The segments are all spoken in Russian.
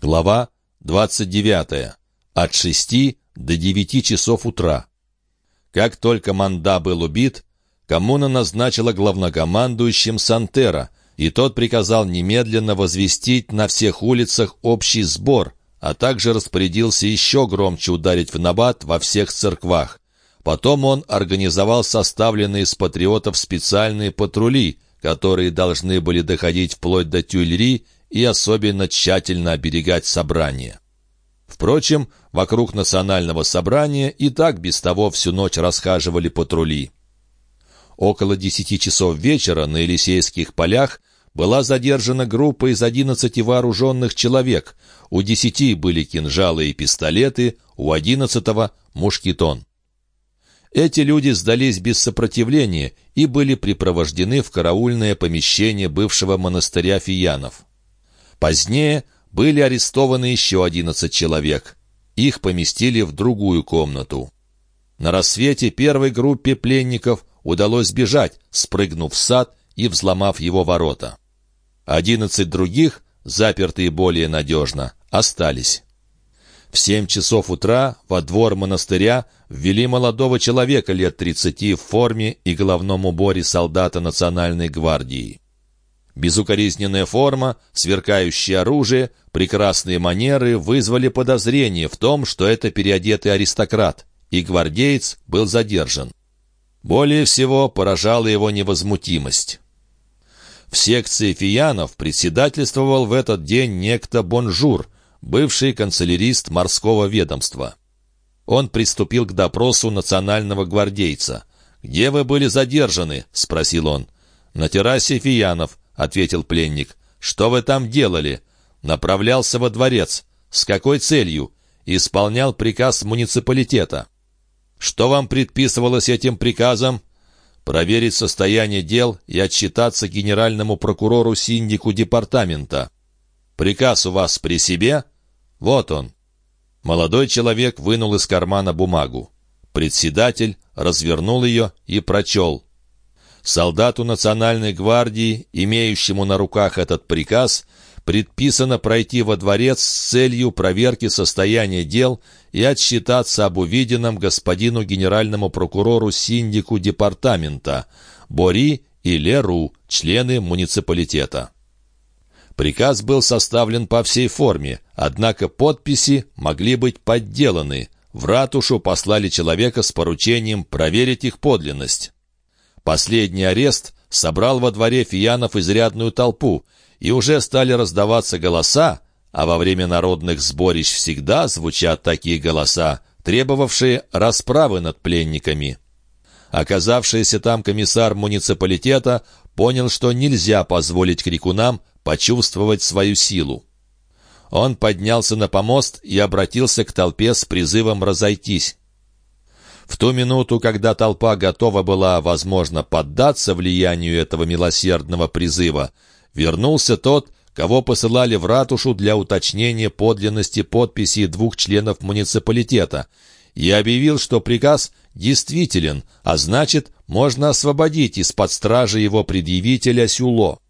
Глава 29. От 6 до 9 часов утра. Как только Манда был убит, коммуна назначила главнокомандующим Сантера, и тот приказал немедленно возвестить на всех улицах общий сбор, а также распорядился еще громче ударить в набат во всех церквах. Потом он организовал составленные из патриотов специальные патрули, которые должны были доходить вплоть до Тюльри и особенно тщательно оберегать собрание. Впрочем, вокруг национального собрания и так без того всю ночь расхаживали патрули. Около десяти часов вечера на Елисейских полях была задержана группа из одиннадцати вооруженных человек. У десяти были кинжалы и пистолеты, у одиннадцатого — мушкетон. Эти люди сдались без сопротивления и были припровождены в караульное помещение бывшего монастыря Фиянов. Позднее были арестованы еще 11 человек. Их поместили в другую комнату. На рассвете первой группе пленников удалось бежать, спрыгнув в сад и взломав его ворота. Одиннадцать других, запертые более надежно, остались. В семь часов утра во двор монастыря ввели молодого человека лет тридцати в форме и головном уборе солдата Национальной гвардии. Безукоризненная форма, сверкающее оружие, прекрасные манеры вызвали подозрение в том, что это переодетый аристократ, и гвардеец был задержан. Более всего поражала его невозмутимость. В секции фельянов председательствовал в этот день некто Бонжур, бывший канцелярист морского ведомства. Он приступил к допросу национального гвардейца. «Где вы были задержаны?» — спросил он. «На террасе фиянов», — ответил пленник. «Что вы там делали?» «Направлялся во дворец. С какой целью?» «Исполнял приказ муниципалитета». «Что вам предписывалось этим приказом?» «Проверить состояние дел и отчитаться генеральному прокурору-синдику департамента». «Приказ у вас при себе?» «Вот он». Молодой человек вынул из кармана бумагу. Председатель развернул ее и прочел солдату Национальной гвардии, имеющему на руках этот приказ, предписано пройти во дворец с целью проверки состояния дел и отсчитаться об увиденном господину генеральному прокурору синдику департамента Бори и Леру, члены муниципалитета. Приказ был составлен по всей форме, однако подписи могли быть подделаны. В ратушу послали человека с поручением проверить их подлинность. Последний арест собрал во дворе фиянов изрядную толпу, и уже стали раздаваться голоса, а во время народных сборищ всегда звучат такие голоса, требовавшие расправы над пленниками. Оказавшийся там комиссар муниципалитета понял, что нельзя позволить крикунам почувствовать свою силу. Он поднялся на помост и обратился к толпе с призывом разойтись. В ту минуту, когда толпа готова была, возможно, поддаться влиянию этого милосердного призыва, вернулся тот, кого посылали в ратушу для уточнения подлинности подписи двух членов муниципалитета, и объявил, что приказ действителен, а значит, можно освободить из-под стражи его предъявителя Сюло.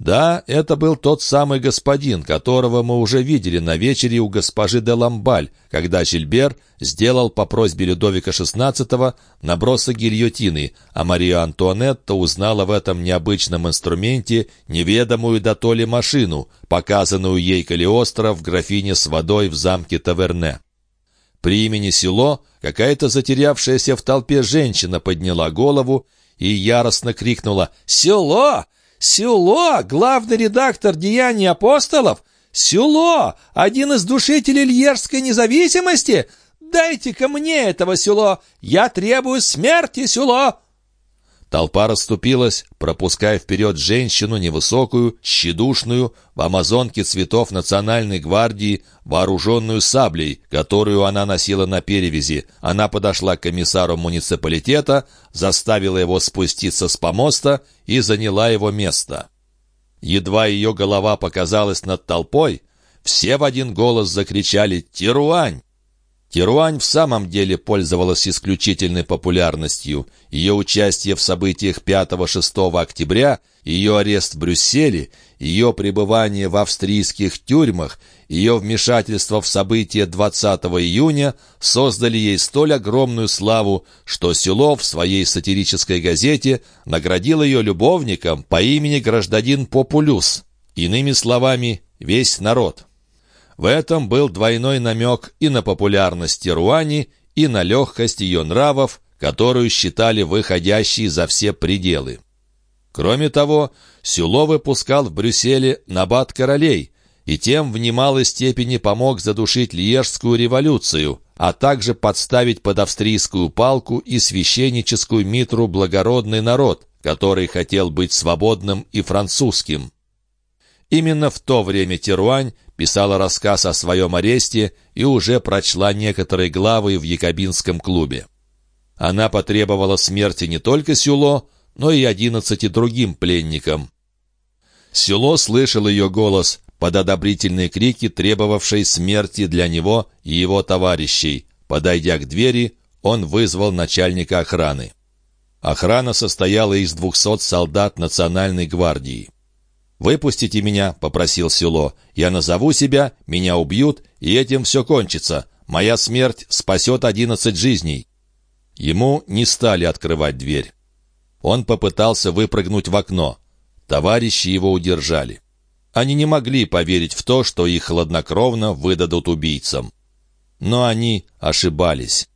Да, это был тот самый господин, которого мы уже видели на вечере у госпожи де Ламбаль, когда Жильбер сделал по просьбе Людовика XVI набросок гильотины, а Мария Антуанетта узнала в этом необычном инструменте неведомую до толи машину, показанную ей Калиостро в графине с водой в замке Таверне. При имени Село какая-то затерявшаяся в толпе женщина подняла голову и яростно крикнула «Село! Сюло, главный редактор «Деяний апостолов»? Сюло, один из душителей Льерской независимости? Дайте-ка мне этого Сюло! Я требую смерти Сюло!» Толпа расступилась, пропуская вперед женщину невысокую, тщедушную, в амазонке цветов Национальной гвардии, вооруженную саблей, которую она носила на перевязи. Она подошла к комиссару муниципалитета, заставила его спуститься с помоста и заняла его место. Едва ее голова показалась над толпой, все в один голос закричали «Теруань!». Теруань в самом деле пользовалась исключительной популярностью. Ее участие в событиях 5-6 октября, ее арест в Брюсселе, ее пребывание в австрийских тюрьмах, ее вмешательство в события 20 июня создали ей столь огромную славу, что Сюлов в своей сатирической газете наградил ее любовником по имени гражданин Популюс, иными словами, весь народ. В этом был двойной намек и на популярность Теруани, и на легкость ее нравов, которую считали выходящей за все пределы. Кроме того, Сюло выпускал в Брюсселе набат королей, и тем в немалой степени помог задушить Льежскую революцию, а также подставить под австрийскую палку и священническую митру благородный народ, который хотел быть свободным и французским. Именно в то время Теруань писала рассказ о своем аресте и уже прочла некоторые главы в Якобинском клубе. Она потребовала смерти не только Сюло, но и одиннадцати другим пленникам. Сюло слышал ее голос под одобрительные крики, требовавшие смерти для него и его товарищей. Подойдя к двери, он вызвал начальника охраны. Охрана состояла из двухсот солдат Национальной гвардии. «Выпустите меня», — попросил село. «Я назову себя, меня убьют, и этим все кончится. Моя смерть спасет одиннадцать жизней». Ему не стали открывать дверь. Он попытался выпрыгнуть в окно. Товарищи его удержали. Они не могли поверить в то, что их хладнокровно выдадут убийцам. Но они ошибались.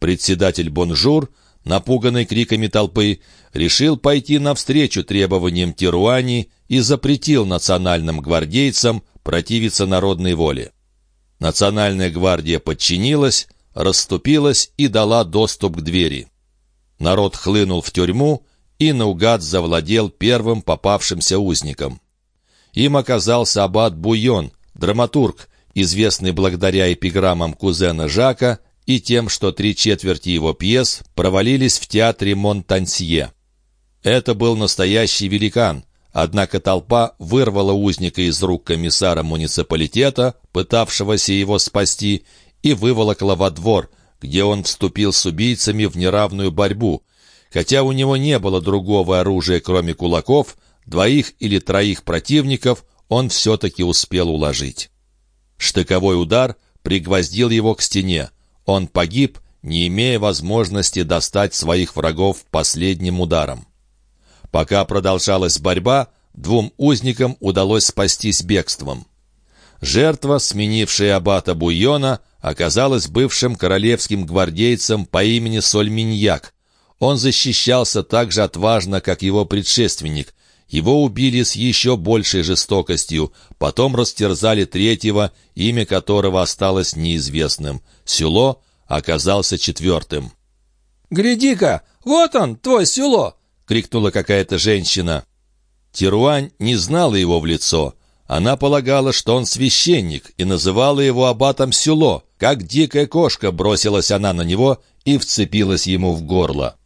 Председатель Бонжур — напуганный криками толпы, решил пойти навстречу требованиям Теруани и запретил национальным гвардейцам противиться народной воле. Национальная гвардия подчинилась, расступилась и дала доступ к двери. Народ хлынул в тюрьму и наугад завладел первым попавшимся узником. Им оказался аббат Буйон, драматург, известный благодаря эпиграммам кузена Жака и тем, что три четверти его пьес провалились в театре Монтансье. Это был настоящий великан, однако толпа вырвала узника из рук комиссара муниципалитета, пытавшегося его спасти, и выволокла во двор, где он вступил с убийцами в неравную борьбу. Хотя у него не было другого оружия, кроме кулаков, двоих или троих противников он все-таки успел уложить. Штыковой удар пригвоздил его к стене. Он погиб, не имея возможности достать своих врагов последним ударом. Пока продолжалась борьба, двум узникам удалось спастись бегством. Жертва, сменившая аббата Буйона, оказалась бывшим королевским гвардейцем по имени Сольминьяк. Он защищался так же отважно, как его предшественник. Его убили с еще большей жестокостью, потом растерзали третьего, имя которого осталось неизвестным. Сюло оказался четвертым. «Гляди-ка, вот он, твой Сюло!» — крикнула какая-то женщина. Тируань не знала его в лицо. Она полагала, что он священник, и называла его аббатом Сюло. Как дикая кошка бросилась она на него и вцепилась ему в горло.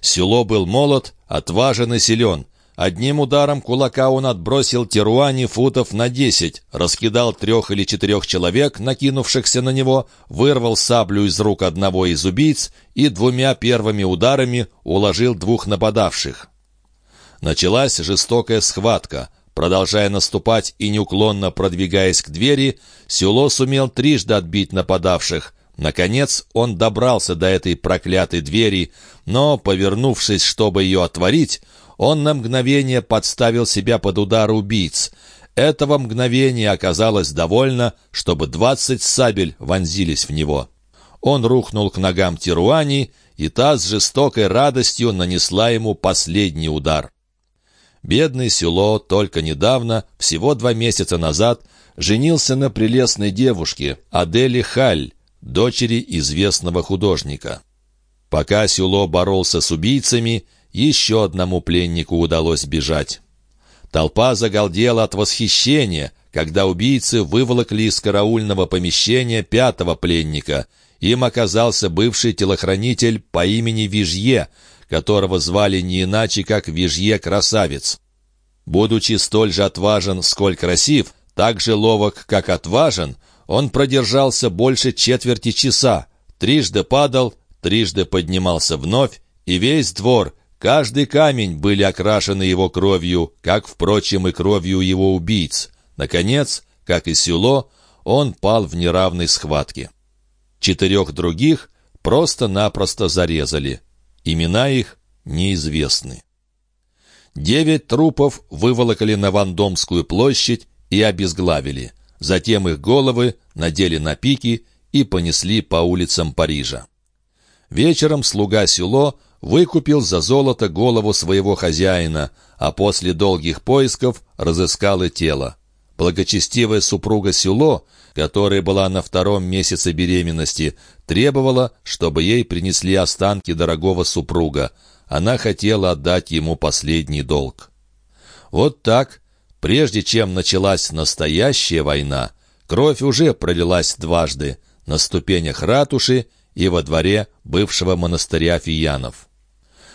Сюло был молод, отважен и силен. Одним ударом кулака он отбросил Теруани футов на десять, раскидал трех или четырех человек, накинувшихся на него, вырвал саблю из рук одного из убийц и двумя первыми ударами уложил двух нападавших. Началась жестокая схватка. Продолжая наступать и неуклонно продвигаясь к двери, Сюло сумел трижды отбить нападавших. Наконец он добрался до этой проклятой двери, но, повернувшись, чтобы ее отворить, он на мгновение подставил себя под удар убийц. Этого мгновения оказалось довольно, чтобы двадцать сабель вонзились в него. Он рухнул к ногам Тируани, и та с жестокой радостью нанесла ему последний удар. Бедный Сюло только недавно, всего два месяца назад, женился на прелестной девушке Аделе Халь, дочери известного художника. Пока Сюло боролся с убийцами, еще одному пленнику удалось бежать. Толпа загалдела от восхищения, когда убийцы выволокли из караульного помещения пятого пленника. Им оказался бывший телохранитель по имени Вижье, которого звали не иначе, как Вижье-красавец. Будучи столь же отважен, сколь красив, так же ловок, как отважен, он продержался больше четверти часа, трижды падал, трижды поднимался вновь, и весь двор, каждый камень были окрашены его кровью, как, впрочем, и кровью его убийц. Наконец, как и Сюло, он пал в неравной схватке. Четырех других просто-напросто зарезали. Имена их неизвестны. Девять трупов выволокали на Вандомскую площадь и обезглавили. Затем их головы надели на пики и понесли по улицам Парижа. Вечером слуга Сюло выкупил за золото голову своего хозяина, а после долгих поисков разыскал и тело. Благочестивая супруга Сюло, которая была на втором месяце беременности, требовала, чтобы ей принесли останки дорогого супруга. Она хотела отдать ему последний долг. Вот так, прежде чем началась настоящая война, кровь уже пролилась дважды на ступенях ратуши и во дворе бывшего монастыря Фиянов.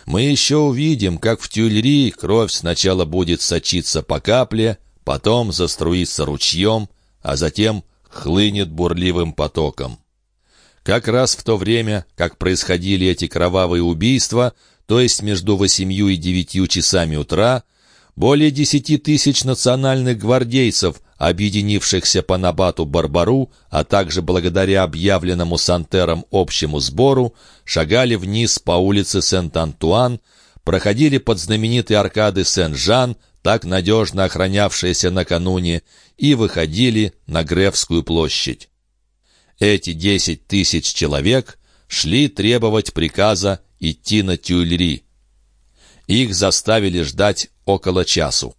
Мы еще увидим, как в Тюльри кровь сначала будет сочиться по капле, потом заструится ручьем, а затем хлынет бурливым потоком. Как раз в то время, как происходили эти кровавые убийства, то есть между восемью и девятью часами утра, более десяти тысяч национальных гвардейцев объединившихся по набату Барбару, а также благодаря объявленному Сантером общему сбору, шагали вниз по улице Сент-Антуан, проходили под знаменитые аркады Сен-Жан, так надежно охранявшиеся накануне, и выходили на Гревскую площадь. Эти десять тысяч человек шли требовать приказа идти на Тюильри. Их заставили ждать около часу.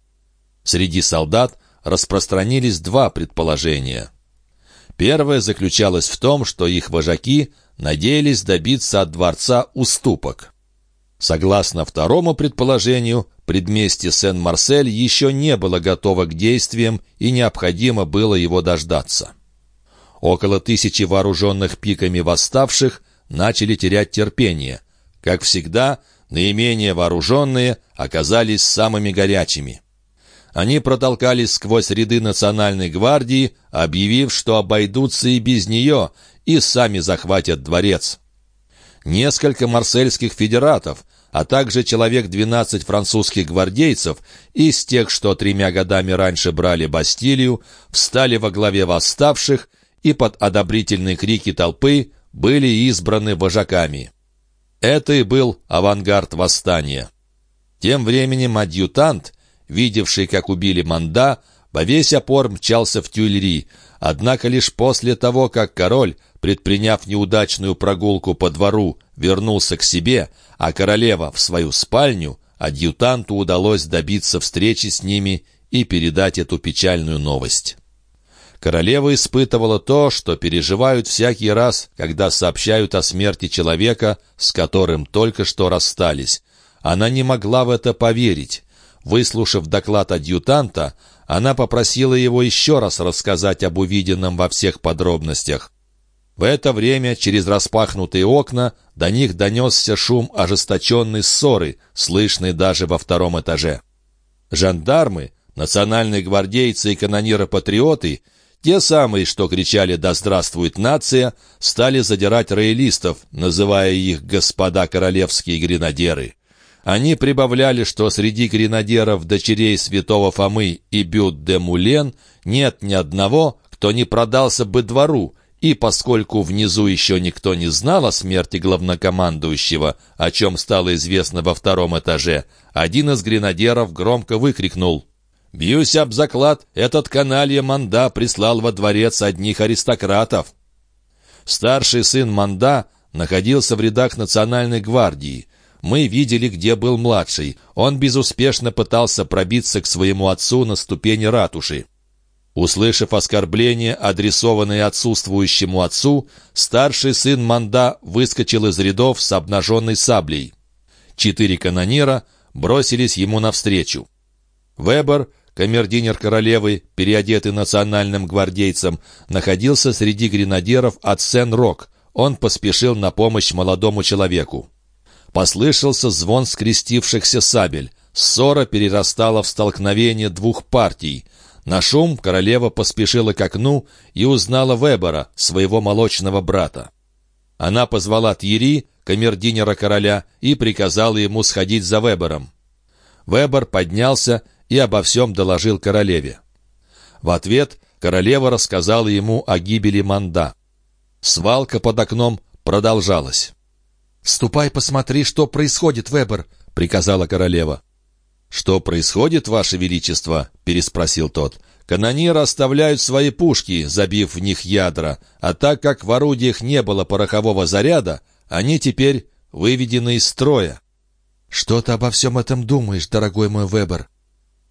Среди солдат распространились два предположения. Первое заключалось в том, что их вожаки надеялись добиться от дворца уступок. Согласно второму предположению, предместье Сен-Марсель еще не было готово к действиям и необходимо было его дождаться. Около тысячи вооруженных пиками восставших начали терять терпение. Как всегда, наименее вооруженные оказались самыми горячими. Они протолкались сквозь ряды национальной гвардии, объявив, что обойдутся и без нее, и сами захватят дворец. Несколько марсельских федератов, а также человек 12 французских гвардейцев из тех, что тремя годами раньше брали Бастилию, встали во главе восставших и под одобрительные крики толпы были избраны вожаками. Это и был авангард восстания. Тем временем адъютант — видевший, как убили Манда, во весь опор мчался в Тюильри, однако лишь после того, как король, предприняв неудачную прогулку по двору, вернулся к себе, а королева в свою спальню, адъютанту удалось добиться встречи с ними и передать эту печальную новость. Королева испытывала то, что переживают всякий раз, когда сообщают о смерти человека, с которым только что расстались. Она не могла в это поверить. Выслушав доклад адъютанта, она попросила его еще раз рассказать об увиденном во всех подробностях. В это время через распахнутые окна до них донесся шум ожесточенной ссоры, слышный даже во втором этаже. Жандармы, национальные гвардейцы и канониры-патриоты, те самые, что кричали «Да здравствует нация!», стали задирать роялистов, называя их «господа королевские гренадеры». Они прибавляли, что среди гренадеров дочерей святого Фомы и Бют-де-Мулен нет ни одного, кто не продался бы двору, и поскольку внизу еще никто не знал о смерти главнокомандующего, о чем стало известно во втором этаже, один из гренадеров громко выкрикнул «Бьюсь об заклад, этот каналья Манда прислал во дворец одних аристократов». Старший сын Манда находился в рядах Национальной гвардии. Мы видели, где был младший. Он безуспешно пытался пробиться к своему отцу на ступени ратуши. Услышав оскорбление, адресованное отсутствующему отцу, старший сын Манда выскочил из рядов с обнаженной саблей. Четыре канонира бросились ему навстречу. Вебер, камердинер королевы, переодетый национальным гвардейцем, находился среди гренадеров от Сен-Рок. Он поспешил на помощь молодому человеку. Послышался звон скрестившихся сабель. Ссора перерастала в столкновение двух партий. На шум королева поспешила к окну и узнала Вебера, своего молочного брата. Она позвала Тьери, камердинера короля, и приказала ему сходить за Вебером. Вебер поднялся и обо всем доложил королеве. В ответ королева рассказала ему о гибели Манда. Свалка под окном продолжалась. «Ступай, посмотри, что происходит, Вебер», — приказала королева. «Что происходит, Ваше Величество?» — переспросил тот. «Канониры оставляют свои пушки, забив в них ядра, а так как в орудиях не было порохового заряда, они теперь выведены из строя». «Что ты обо всем этом думаешь, дорогой мой Вебер?»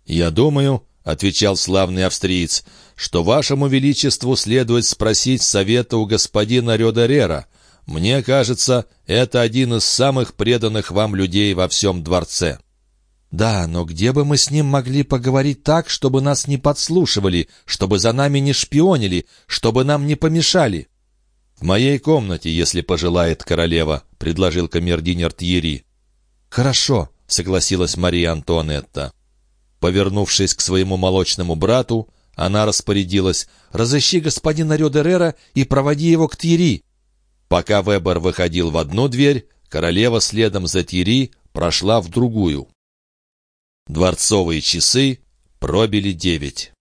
«Я думаю», — отвечал славный австриец, «что вашему величеству следует спросить совета у господина Рёдерера. Мне кажется, это один из самых преданных вам людей во всем дворце». «Да, но где бы мы с ним могли поговорить так, чтобы нас не подслушивали, чтобы за нами не шпионили, чтобы нам не помешали?» «В моей комнате, если пожелает королева», — предложил камердинер Тьери. «Хорошо», — согласилась Мария Антуанетта. Повернувшись к своему молочному брату, она распорядилась «Разыщи господина Рёдерера и проводи его к Тьери». Пока Вебер выходил в одну дверь, королева следом за Тьери прошла в другую. Дворцовые часы пробили девять.